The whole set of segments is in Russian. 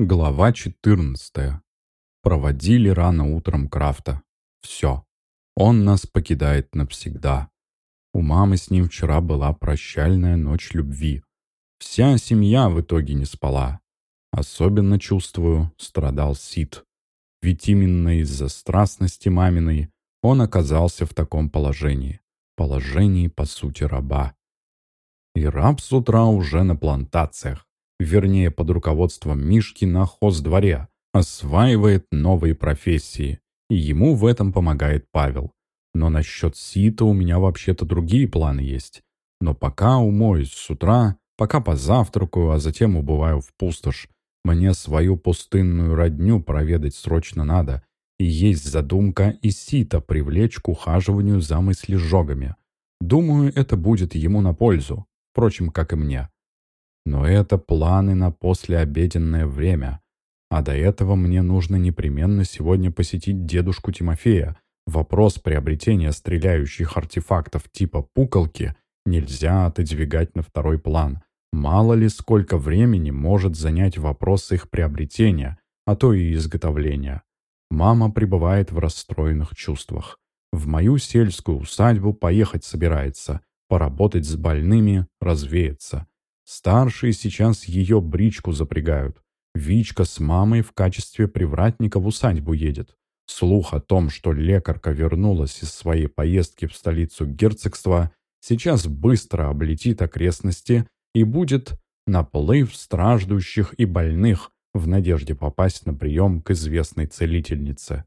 Глава 14. Проводили рано утром Крафта. Все. Он нас покидает навсегда. У мамы с ним вчера была прощальная ночь любви. Вся семья в итоге не спала. Особенно, чувствую, страдал Сид. Ведь именно из-за страстности маминой он оказался в таком положении. Положении, по сути, раба. И раб с утра уже на плантациях вернее под руководством Мишки на хоздворе, осваивает новые профессии, и ему в этом помогает Павел. Но насчет сита у меня вообще-то другие планы есть. Но пока умоюсь с утра, пока позавтракаю, а затем убываю в пустошь, мне свою пустынную родню проведать срочно надо, и есть задумка и сита привлечь к ухаживанию за мыслежогами. Думаю, это будет ему на пользу, впрочем, как и мне. Но это планы на послеобеденное время. А до этого мне нужно непременно сегодня посетить дедушку Тимофея. Вопрос приобретения стреляющих артефактов типа пуколки нельзя отодвигать на второй план. Мало ли сколько времени может занять вопрос их приобретения, а то и изготовления. Мама пребывает в расстроенных чувствах. В мою сельскую усадьбу поехать собирается, поработать с больными, развеяться. Старшие сейчас ее бричку запрягают. Вичка с мамой в качестве привратника в усадьбу едет. Слух о том, что лекарка вернулась из своей поездки в столицу герцогства, сейчас быстро облетит окрестности и будет наплыв страждущих и больных в надежде попасть на прием к известной целительнице.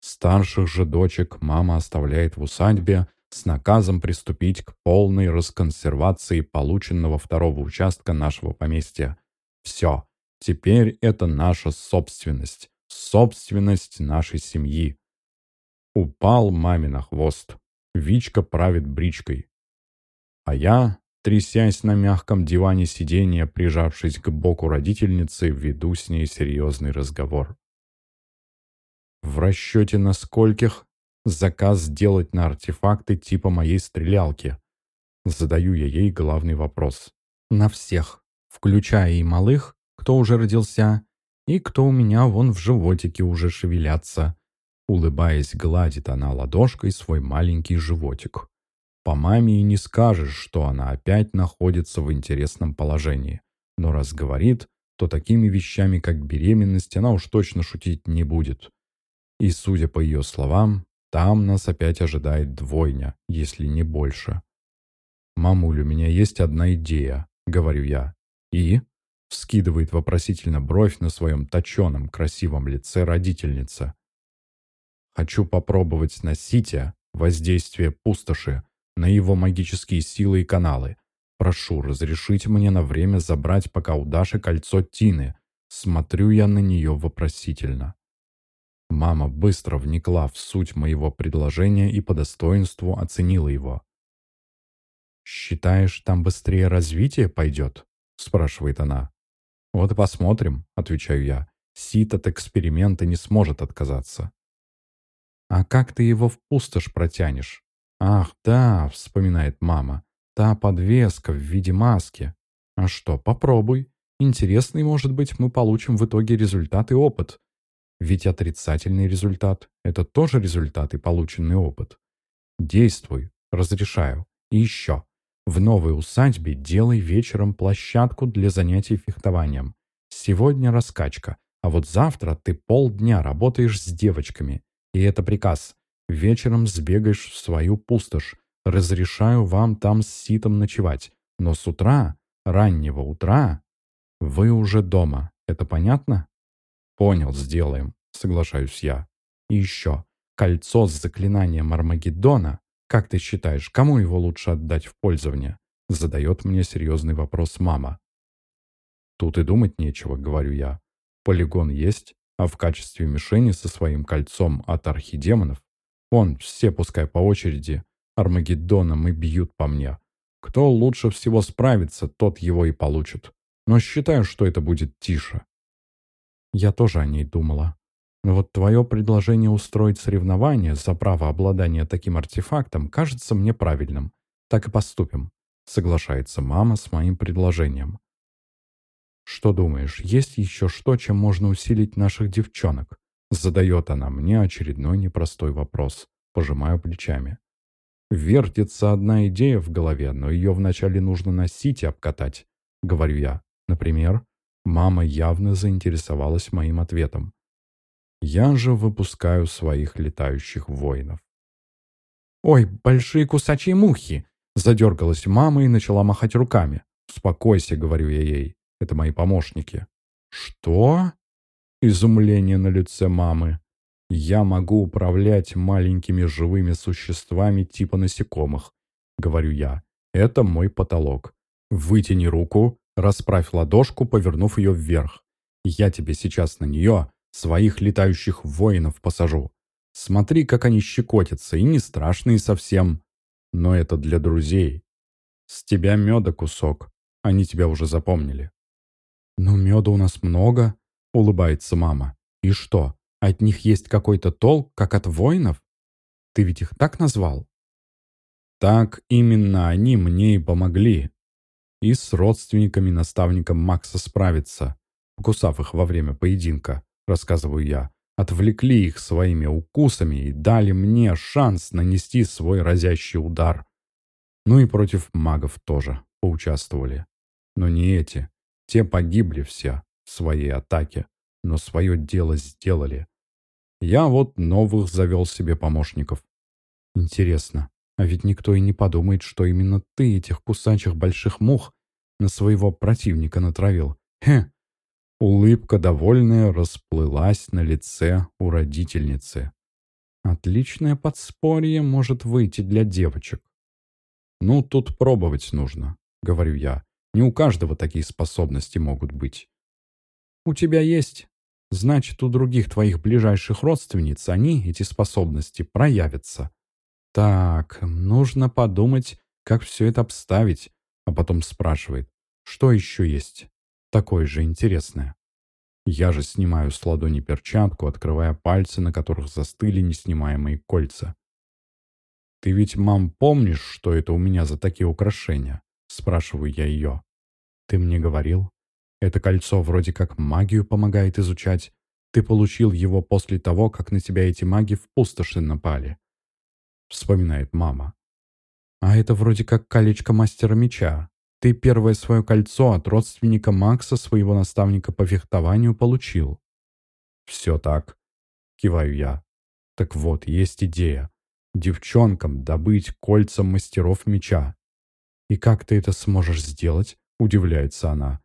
Старших же дочек мама оставляет в усадьбе, с наказом приступить к полной расконсервации полученного второго участка нашего поместья. Все, теперь это наша собственность, собственность нашей семьи. Упал маме на хвост. Вичка правит бричкой. А я, трясясь на мягком диване сиденья, прижавшись к боку родительницы, веду с ней серьезный разговор. В расчете на скольких заказ сделать на артефакты типа моей стрелялки. Задаю я ей главный вопрос. На всех, включая и малых, кто уже родился, и кто у меня вон в животике уже шевелятся. Улыбаясь, гладит она ладошкой свой маленький животик. По маме и не скажешь, что она опять находится в интересном положении. Но раз говорит, то такими вещами, как беременность, она уж точно шутить не будет. И, судя по ее словам, там нас опять ожидает двойня, если не больше. «Мамуль, у меня есть одна идея», — говорю я. «И?» — вскидывает вопросительно бровь на своем точеном, красивом лице родительница. «Хочу попробовать на Сите воздействие пустоши на его магические силы и каналы. Прошу, разрешите мне на время забрать пока у Даши кольцо Тины. Смотрю я на нее вопросительно. Мама быстро вникла в суть моего предложения и по достоинству оценила его. «Считаешь, там быстрее развитие пойдет?» — спрашивает она. «Вот посмотрим», — отвечаю я. Сит от эксперимента не сможет отказаться. «А как ты его в пустошь протянешь?» «Ах, да», — вспоминает мама. «Та подвеска в виде маски. А что, попробуй. Интересный, может быть, мы получим в итоге результат и опыт. Ведь отрицательный результат – это тоже результат и полученный опыт. Действуй, разрешаю. И еще. В новой усадьбе делай вечером площадку для занятий фехтованием. Сегодня раскачка, а вот завтра ты полдня работаешь с девочками. И это приказ. Вечером сбегаешь в свою пустошь. Разрешаю вам там с ситом ночевать. Но с утра, раннего утра, вы уже дома. Это понятно? «Понял, сделаем», — соглашаюсь я. «И еще. Кольцо с заклинанием Армагеддона. Как ты считаешь, кому его лучше отдать в пользование?» Задает мне серьезный вопрос мама. «Тут и думать нечего», — говорю я. «Полигон есть, а в качестве мишени со своим кольцом от архидемонов Вон, все пускай по очереди Армагеддоном и бьют по мне. Кто лучше всего справится, тот его и получит. Но считаю, что это будет тише. Я тоже о ней думала. Вот твое предложение устроить соревнование за право обладания таким артефактом кажется мне правильным. Так и поступим. Соглашается мама с моим предложением. «Что думаешь, есть еще что, чем можно усилить наших девчонок?» Задает она мне очередной непростой вопрос. Пожимаю плечами. Вертится одна идея в голове, но ее вначале нужно носить и обкатать, говорю я. Например, мама явно заинтересовалась моим ответом. Я же выпускаю своих летающих воинов. «Ой, большие кусачие мухи!» Задергалась мама и начала махать руками. «Успокойся», — говорю я ей. «Это мои помощники». «Что?» Изумление на лице мамы. «Я могу управлять маленькими живыми существами типа насекомых», — говорю я. «Это мой потолок. Вытяни руку, расправь ладошку, повернув ее вверх. Я тебе сейчас на нее своих летающих воинов посажу. Смотри, как они щекотятся, и не страшные совсем. Но это для друзей. С тебя меда кусок. Они тебя уже запомнили. «Ну, меда у нас много», — улыбается мама. «И что, от них есть какой-то толк, как от воинов? Ты ведь их так назвал?» «Так именно они мне и помогли. И с родственниками наставником Макса справиться, покусав их во время поединка, рассказываю я отвлекли их своими укусами и дали мне шанс нанести свой разящий удар. Ну и против магов тоже поучаствовали. Но не эти. Те погибли все в своей атаке, но свое дело сделали. Я вот новых завел себе помощников. Интересно, а ведь никто и не подумает, что именно ты этих кусачих больших мух на своего противника натравил. Хе, Улыбка довольная расплылась на лице у родительницы. Отличное подспорье может выйти для девочек. «Ну, тут пробовать нужно», — говорю я. «Не у каждого такие способности могут быть». «У тебя есть. Значит, у других твоих ближайших родственниц они, эти способности, проявятся. Так, нужно подумать, как все это обставить». А потом спрашивает, что еще есть такое же интересное. Я же снимаю с ладони перчатку, открывая пальцы, на которых застыли неснимаемые кольца. «Ты ведь, мам, помнишь, что это у меня за такие украшения?» Спрашиваю я ее. «Ты мне говорил? Это кольцо вроде как магию помогает изучать. Ты получил его после того, как на тебя эти маги в пустоши напали». Вспоминает мама. «А это вроде как колечко мастера меча. Ты первое свое кольцо от родственника Макса, своего наставника по фехтованию, получил. Все так. Киваю я. Так вот, есть идея. Девчонкам добыть кольца мастеров меча. И как ты это сможешь сделать? Удивляется она.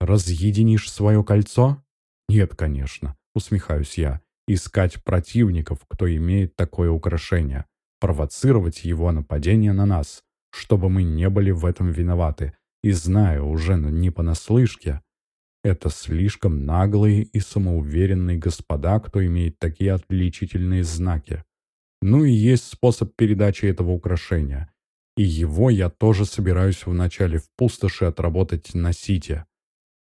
Разъединишь свое кольцо? Нет, конечно. Усмехаюсь я. Искать противников, кто имеет такое украшение. Провоцировать его нападение на нас чтобы мы не были в этом виноваты, и знаю уже не понаслышке, это слишком наглые и самоуверенные господа, кто имеет такие отличительные знаки. Ну и есть способ передачи этого украшения. И его я тоже собираюсь вначале в пустоши отработать на сите.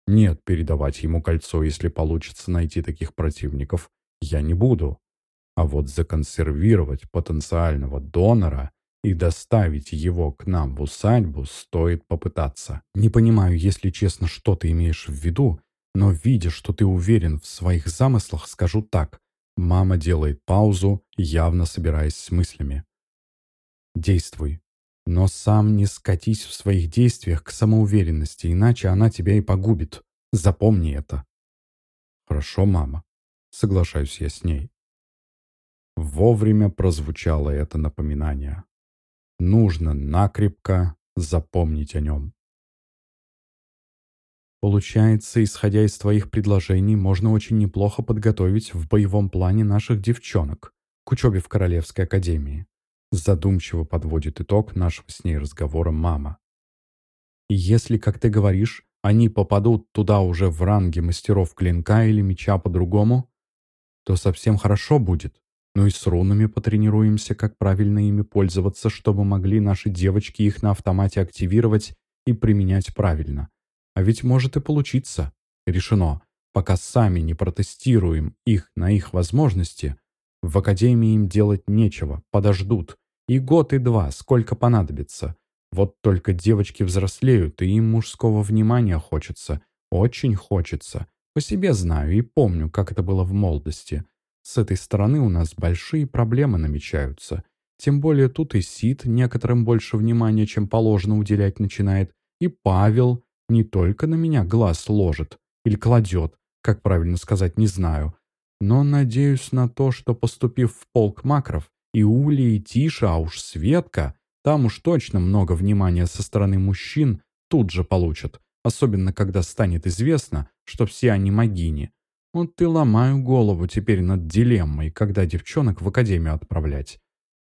Нет, передавать ему кольцо, если получится найти таких противников, я не буду. А вот законсервировать потенциального донора и доставить его к нам в усадьбу стоит попытаться. Не понимаю, если честно, что ты имеешь в виду, но видя, что ты уверен в своих замыслах, скажу так. Мама делает паузу, явно собираясь с мыслями. Действуй. Но сам не скатись в своих действиях к самоуверенности, иначе она тебя и погубит. Запомни это. Хорошо, мама. Соглашаюсь я с ней. Вовремя прозвучало это напоминание. Нужно накрепко запомнить о нем. Получается, исходя из твоих предложений, можно очень неплохо подготовить в боевом плане наших девчонок к учебе в Королевской Академии. Задумчиво подводит итог нашего с ней разговора мама. Если, как ты говоришь, они попадут туда уже в ранге мастеров клинка или меча по-другому, то совсем хорошо будет. Ну и с рунами потренируемся, как правильно ими пользоваться, чтобы могли наши девочки их на автомате активировать и применять правильно. А ведь может и получиться. Решено. Пока сами не протестируем их на их возможности, в академии им делать нечего, подождут. И год, и два, сколько понадобится. Вот только девочки взрослеют, и им мужского внимания хочется. Очень хочется. По себе знаю и помню, как это было в молодости. С этой стороны у нас большие проблемы намечаются. Тем более тут и Сид некоторым больше внимания, чем положено, уделять начинает. И Павел не только на меня глаз ложит или кладет, как правильно сказать, не знаю. Но надеюсь на то, что, поступив в полк макров, и Ули, и Тиша, а уж Светка, там уж точно много внимания со стороны мужчин тут же получат, особенно когда станет известно, что все они могини. Вот ты ломаю голову теперь над дилеммой, когда девчонок в академию отправлять.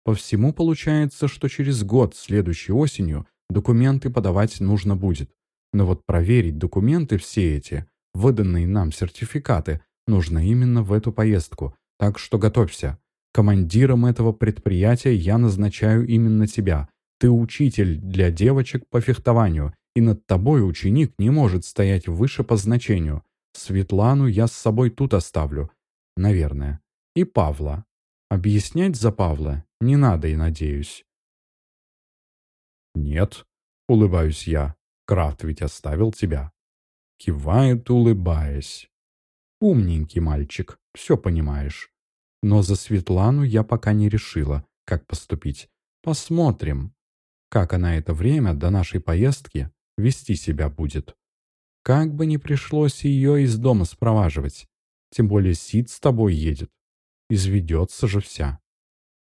По всему получается, что через год, следующей осенью, документы подавать нужно будет. Но вот проверить документы все эти, выданные нам сертификаты, нужно именно в эту поездку. Так что готовься. Командиром этого предприятия я назначаю именно тебя. Ты учитель для девочек по фехтованию, и над тобой ученик не может стоять выше по значению. Светлану я с собой тут оставлю. Наверное. И Павла. Объяснять за Павла не надо, и надеюсь. «Нет», — улыбаюсь я, — «Крафт ведь оставил тебя». Кивает, улыбаясь. «Умненький мальчик, все понимаешь. Но за Светлану я пока не решила, как поступить. Посмотрим, как она это время до нашей поездки вести себя будет. Как бы ни пришлось ее из дома спроваживать. Тем более Сид с тобой едет. Изведется же вся.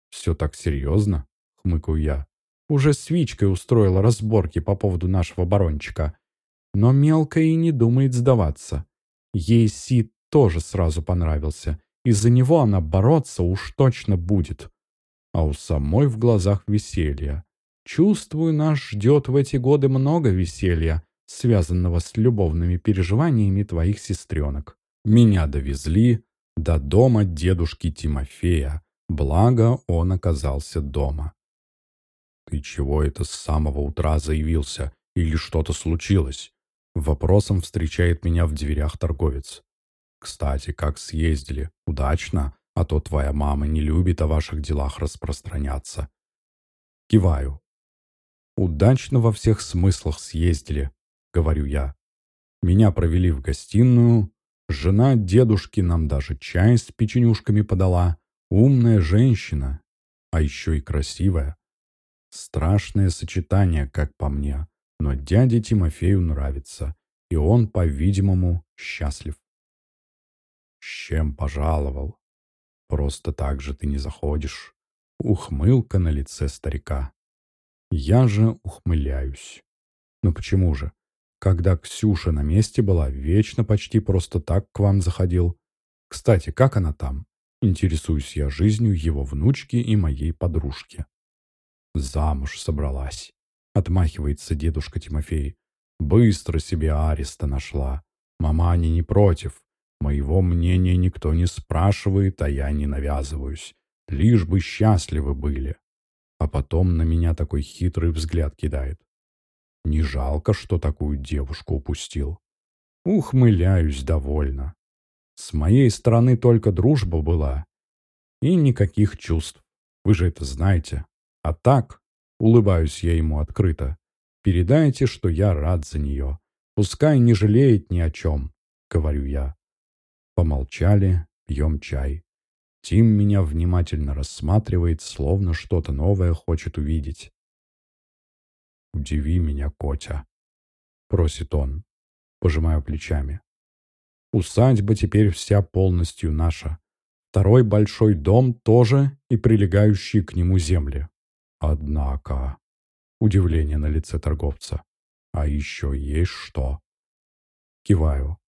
«Все так серьезно?» — хмыкаю я. Уже с Вичкой устроила разборки по поводу нашего барончика. Но мелкая и не думает сдаваться. Ей Сид тоже сразу понравился. Из-за него она бороться уж точно будет. А у самой в глазах веселье. Чувствую, нас ждет в эти годы много веселья, связанного с любовными переживаниями твоих сестренок. Меня довезли до дома дедушки Тимофея, благо он оказался дома. «Ты чего это с самого утра заявился? Или что-то случилось?» Вопросом встречает меня в дверях торговец. Кстати, как съездили? Удачно? А то твоя мама не любит о ваших делах распространяться. Киваю. Удачно во всех смыслах съездили, говорю я. Меня провели в гостиную. Жена дедушки нам даже чай с печенюшками подала. Умная женщина, а еще и красивая. Страшное сочетание, как по мне, но дяде Тимофею нравится, и он, по-видимому, счастлив. «С чем пожаловал? Просто так же ты не заходишь». Ухмылка на лице старика. Я же ухмыляюсь. Ну почему же? Когда Ксюша на месте была, вечно почти просто так к вам заходил. Кстати, как она там? Интересуюсь я жизнью его внучки и моей подружки. Замуж собралась. Отмахивается дедушка Тимофей. Быстро себе ареста нашла. Маманя не против. Моего мнения никто не спрашивает, а я не навязываюсь. Лишь бы счастливы были. А потом на меня такой хитрый взгляд кидает. Не жалко, что такую девушку упустил. Ухмыляюсь довольно. С моей стороны только дружба была. И никаких чувств. Вы же это знаете. А так, улыбаюсь я ему открыто, передайте, что я рад за нее. Пускай не жалеет ни о чем, говорю я. Помолчали, пьем чай. Тим меня внимательно рассматривает, словно что-то новое хочет увидеть. «Удиви меня, Котя», — просит он. Пожимаю плечами. «Усадьба теперь вся полностью наша. Второй большой дом тоже и прилегающие к нему земли. Однако...» Удивление на лице торговца. «А еще есть что?» Киваю.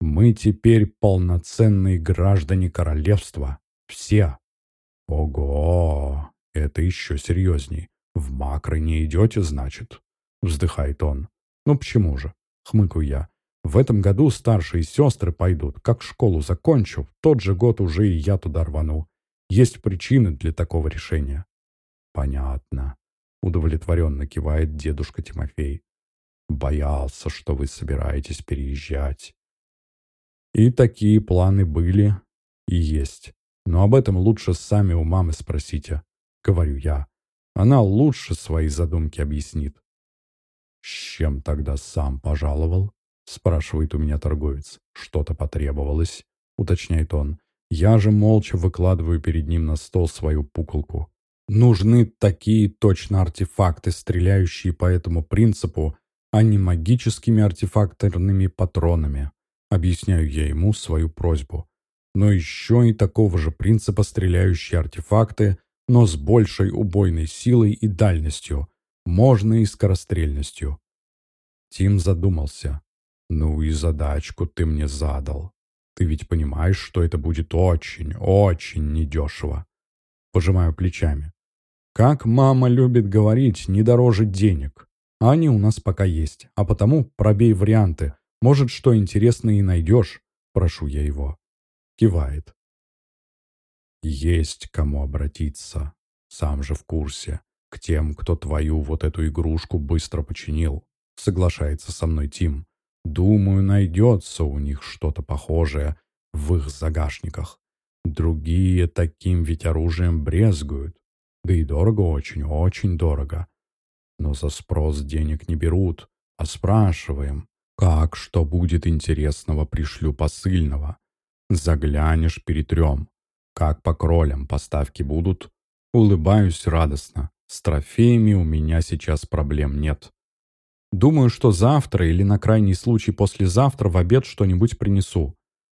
Мы теперь полноценные граждане королевства. Все. Ого, это еще серьезней. В макро не идете, значит? Вздыхает он. Ну почему же? Хмыкаю я. В этом году старшие сестры пойдут. Как школу закончу, в тот же год уже и я туда рвану. Есть причины для такого решения. Понятно. Удовлетворенно кивает дедушка Тимофей. Боялся, что вы собираетесь переезжать. И такие планы были и есть. Но об этом лучше сами у мамы спросите, говорю я. Она лучше свои задумки объяснит. С чем тогда сам пожаловал? — спрашивает у меня торговец. «Что-то потребовалось?» — уточняет он. Я же молча выкладываю перед ним на стол свою пуколку. Нужны такие точно артефакты, стреляющие по этому принципу, а не магическими артефакторными патронами. Объясняю я ему свою просьбу. Но еще и такого же принципа стреляющие артефакты, но с большей убойной силой и дальностью, можно и скорострельностью. Тим задумался. «Ну и задачку ты мне задал. Ты ведь понимаешь, что это будет очень, очень недешево». Пожимаю плечами. Как мама любит говорить, не дороже денег. А они у нас пока есть, а потому пробей варианты. Может, что интересное и найдешь. Прошу я его. Кивает. Есть кому обратиться. Сам же в курсе. К тем, кто твою вот эту игрушку быстро починил. Соглашается со мной Тим. Думаю, найдется у них что-то похожее в их загашниках. Другие таким ведь оружием брезгуют. Да и дорого очень, очень дорого. Но за спрос денег не берут, а спрашиваем, как, что будет интересного, пришлю посыльного. Заглянешь, перетрем. Как по кролям поставки будут? Улыбаюсь радостно. С трофеями у меня сейчас проблем нет. Думаю, что завтра или на крайний случай послезавтра в обед что-нибудь принесу.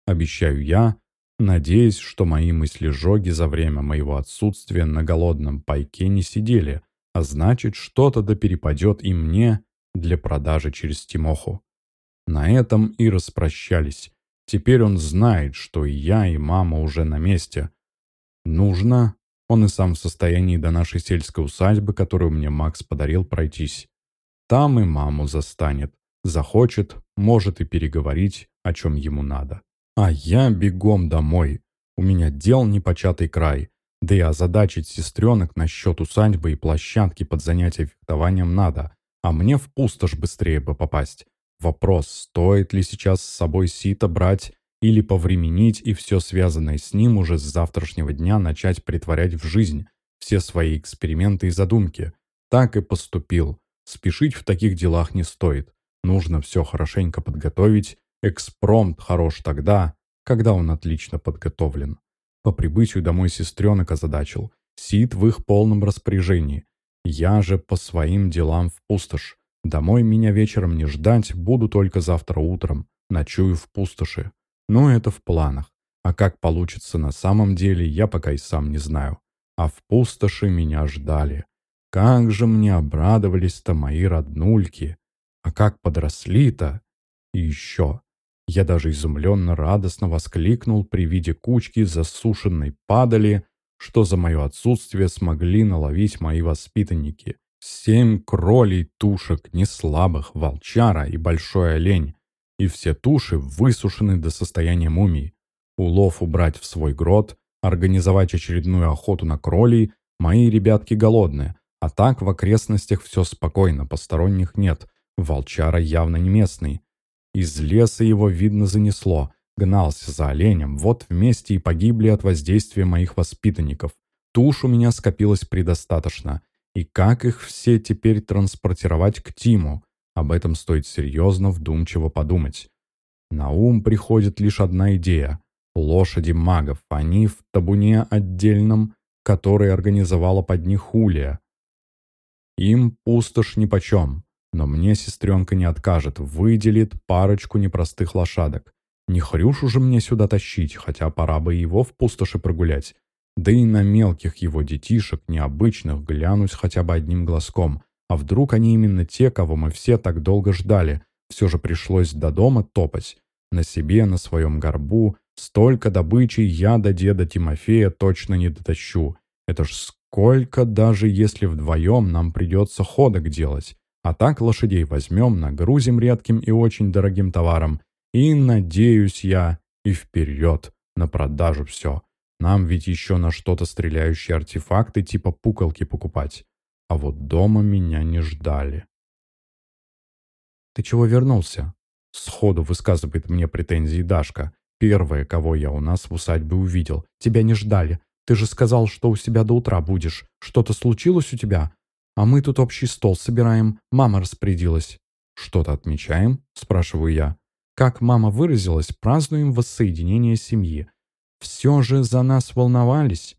Обещаю я, надеясь, что мои мысли-жоги за время моего отсутствия на голодном пайке не сидели, а значит, что-то да перепадет и мне для продажи через Тимоху. На этом и распрощались. Теперь он знает, что и я, и мама уже на месте. Нужно, он и сам в состоянии до нашей сельской усадьбы, которую мне Макс подарил, пройтись. Там и маму застанет. Захочет, может и переговорить, о чем ему надо. А я бегом домой. У меня дел непочатый край. Да и озадачить сестренок насчет усадьбы и площадки под занятия фехтованием надо. А мне в пустошь быстрее бы попасть. Вопрос, стоит ли сейчас с собой сито брать или повременить и все связанное с ним уже с завтрашнего дня начать притворять в жизнь все свои эксперименты и задумки. Так и поступил. Спешить в таких делах не стоит. Нужно все хорошенько подготовить Экспромт хорош тогда, когда он отлично подготовлен. По прибытию домой сестренок озадачил. Сид в их полном распоряжении. Я же по своим делам в пустошь. Домой меня вечером не ждать, буду только завтра утром. Ночую в пустоши. Но это в планах. А как получится на самом деле, я пока и сам не знаю. А в пустоши меня ждали. Как же мне обрадовались-то мои роднульки. А как подросли-то. И еще. Я даже изумленно радостно воскликнул при виде кучки засушенной падали, что за мое отсутствие смогли наловить мои воспитанники. Семь кролей тушек, не слабых, волчара и большой олень. И все туши высушены до состояния мумий. Улов убрать в свой грот, организовать очередную охоту на кролей. Мои ребятки голодные. А так в окрестностях все спокойно, посторонних нет. Волчара явно не местный. Из леса его, видно, занесло. Гнался за оленем. Вот вместе и погибли от воздействия моих воспитанников. Туш у меня скопилось предостаточно. И как их все теперь транспортировать к Тиму? Об этом стоит серьезно, вдумчиво подумать. На ум приходит лишь одна идея. Лошади магов. Они в табуне отдельном, который организовала под них Хулия. Им пустошь нипочем. Но мне сестренка не откажет, выделит парочку непростых лошадок. Не хрюшу же мне сюда тащить, хотя пора бы его в пустоши прогулять. Да и на мелких его детишек, необычных, глянуть хотя бы одним глазком. А вдруг они именно те, кого мы все так долго ждали? Все же пришлось до дома топать. На себе, на своем горбу. Столько добычи я до деда Тимофея точно не дотащу. Это ж сколько, даже если вдвоем нам придется ходок делать. А так лошадей возьмем, нагрузим редким и очень дорогим товаром. И, надеюсь я, и вперед, на продажу все. Нам ведь еще на что-то стреляющие артефакты типа пуколки покупать. А вот дома меня не ждали. «Ты чего вернулся?» Сходу высказывает мне претензии Дашка. Первая, кого я у нас в усадьбе увидел. Тебя не ждали. Ты же сказал, что у себя до утра будешь. Что-то случилось у тебя? А мы тут общий стол собираем, мама распорядилась». «Что-то отмечаем?» – спрашиваю я. Как мама выразилась, празднуем воссоединение семьи. Все же за нас волновались.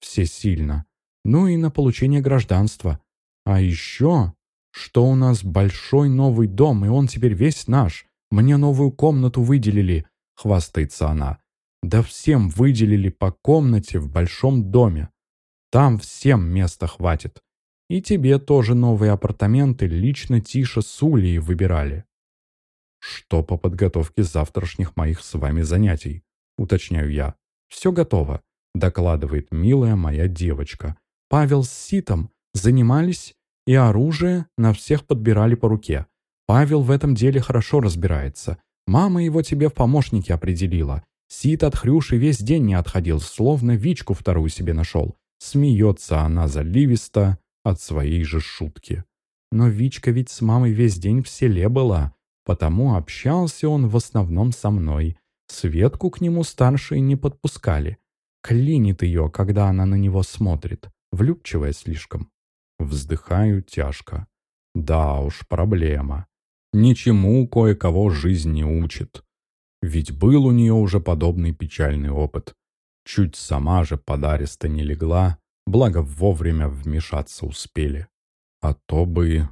Все сильно. Ну и на получение гражданства. А еще, что у нас большой новый дом, и он теперь весь наш. Мне новую комнату выделили, хвастается она. Да всем выделили по комнате в большом доме. Там всем места хватит. И тебе тоже новые апартаменты лично Тиша с Улей выбирали. Что по подготовке завтрашних моих с вами занятий? Уточняю я. Все готово, докладывает милая моя девочка. Павел с Ситом занимались и оружие на всех подбирали по руке. Павел в этом деле хорошо разбирается. Мама его тебе в помощники определила. Сит от Хрюши весь день не отходил, словно Вичку вторую себе нашел. Смеется она заливисто, от своей же шутки. Но Вичка ведь с мамой весь день в селе была, потому общался он в основном со мной. Светку к нему старшие не подпускали. Клинит ее, когда она на него смотрит, влюбчивая слишком. Вздыхаю тяжко. Да уж, проблема. Ничему кое-кого жизнь не учит. Ведь был у нее уже подобный печальный опыт. Чуть сама же подаристо не легла, благо вовремя вмешаться успели. А то бы